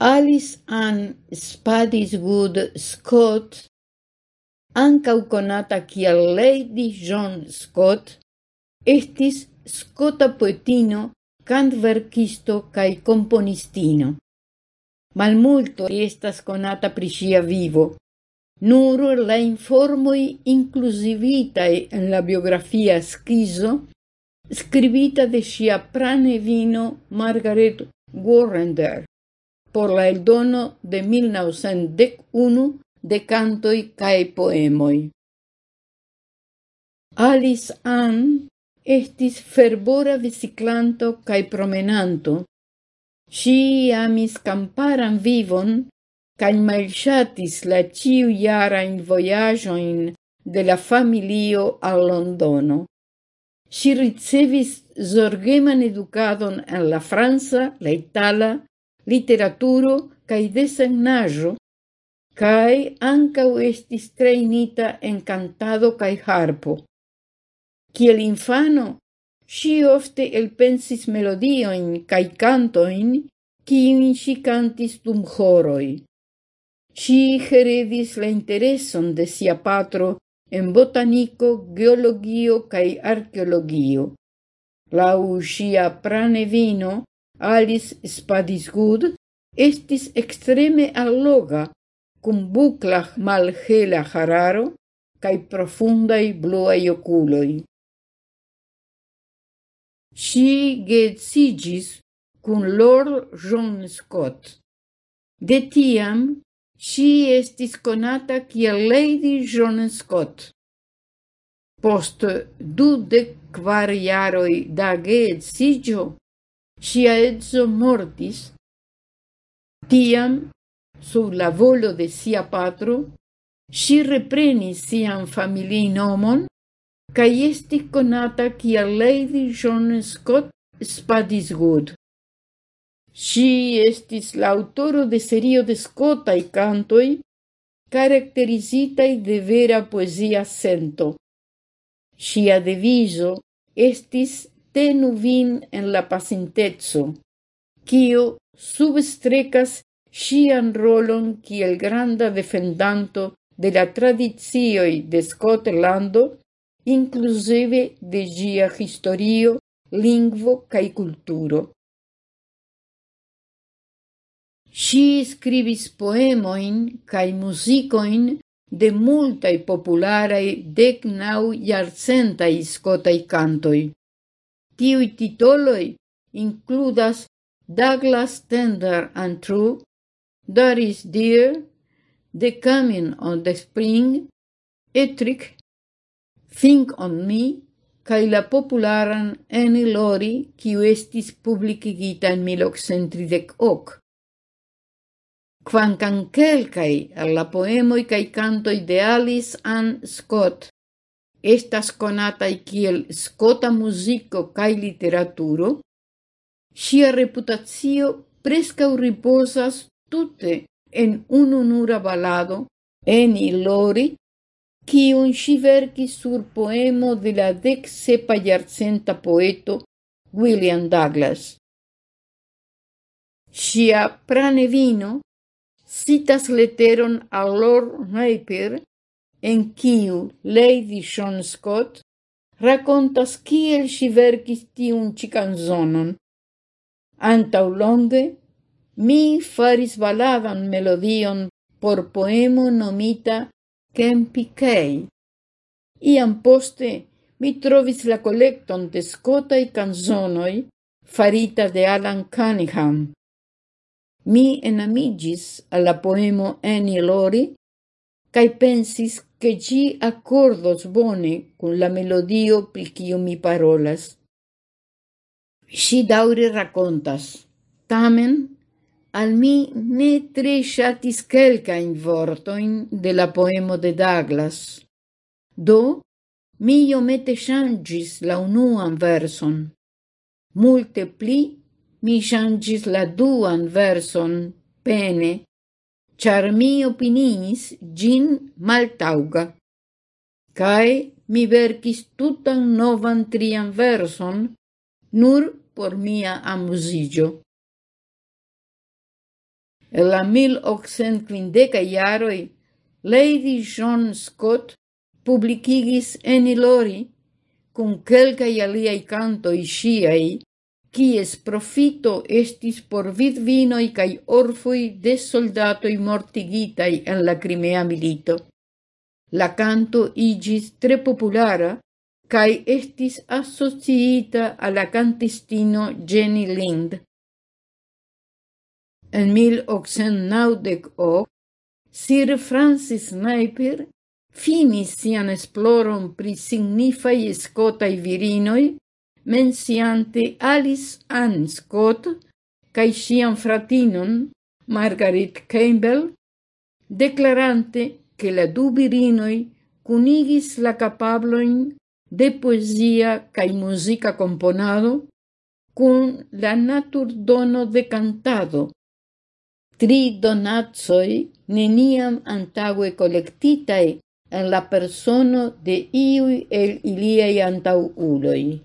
Alice Ann Spottiswoode Scott, ancau conata kiel Lady John Scott, estis scota poetino, cantverkisto cae componistino. Malmulto estas conata pri sia vivo, nur la informoi inclusivitae en la biografia schizo, scrivita de ŝia pranevino Margaret Warrender por la eldono de 1911 de cantoi cae poemoi. Alice Ann estis fervora biciclanto cae promenanto. Si amis camparan vivon, cae malchatis la ciu jarain voyajoin de la familio al Londono. Si ricevis zorgeman educadon en la Franza, la itala literaturo cae desegnaĵo cae ancau estis trejnita en cantado cae harpo. Ciel infano, si ofte elpensis melodioin cae cantoin, cium si cantis dum horoi. Si heredis la intereson de sia patro en botanico, geologio kaj arkeologio. Laŭ prane pranevino, Alice Spadisgood estis extreme alloga, cum bucla malhela hararo cae profundai bluai oculoi. Si getsigis cum Lord John Scott. De tiam, si estis conata kiel Lady John Scott. Post dudec quar iaroi da getsigio, Sia edzo mortis, tiam, sur la volo de sia patro, si reprenis sian familii nomon, cae esti conata kiel Lady John Scott Spadisgood. Si estis la autoro de serio de Scottai cantoi, caracterizitai de vera poesia sento. Sia deviso estis tenu vin en la pacintezzo, kio substrecas sian rolon kiel granda defendanto de la tradizioi de Scotlando, inclusive de gia historio, lingvo cae culturo. Si scribis poemoin cae musicoin de multae popularai decnau iarcentai scotai cantoi tiui titoloi includas Douglas Tender and True, Doris Dear, The Coming on the Spring, Etric, Think on Me, cae la popularan Annie Lori, quiu estis publicigita in 1838. Kvankam quelcae alla poemoi cae cantoi de Alice Ann Scott estas conatai kiel skota muziko kaj literaturo, sia reputacio prescau riposas tute en ununura balado Eni Lori, kiun si verkis sur poemo de la dec sepa jarcenta poeto William Douglas. Sia pranevino citas leteron a Lord Napier en kiu Lady Sean Scott racontas kiel si verkis tiun cicanzonon. Antau longe, mi faris baladan melodion por poemo nomita Kempikei. Iam poste mi trovis la collecton de scotai canzonoi farita de Alan Cunningham. Mi enamigis alla poemo Annie Lori cae pensis che gi accordos bone con la melodio pri kiu mi parolas. Si daure racontas. Tamen, al mi ne tre shatis quelcain vortoin de la poemo de Douglas. Do, mi iomete changis la unuan verson. Multe pli, mi shangis la duan verson, pene, char mi opiniis gin maltauga. Cae mi verkis tutan novan trian verson, nur por mia amusigio. En la mil occent quindeca iaroi, Lady John Scott publicigis en ilori, cun quelcae aliai cantoi sciai, quies profito estis por vid vinoi cae orfui de soldatoi mortigitai en la Crimea milito. La canto igis tre populara cae estis associita a la cantistino Jenny Lind. En 1898, Sir Francis Napier finis sian esploron pri signifai skotaj virinoi menciante Alice Ann Scott cae sian fratinon Margaret Campbell, declarante che la du virinoi cunigis la capabloin de poesia cae musica componado cun la natur dono de cantado. Tri donatsoi neniam antaue collectitae en la persono de iui el iliei antauloi.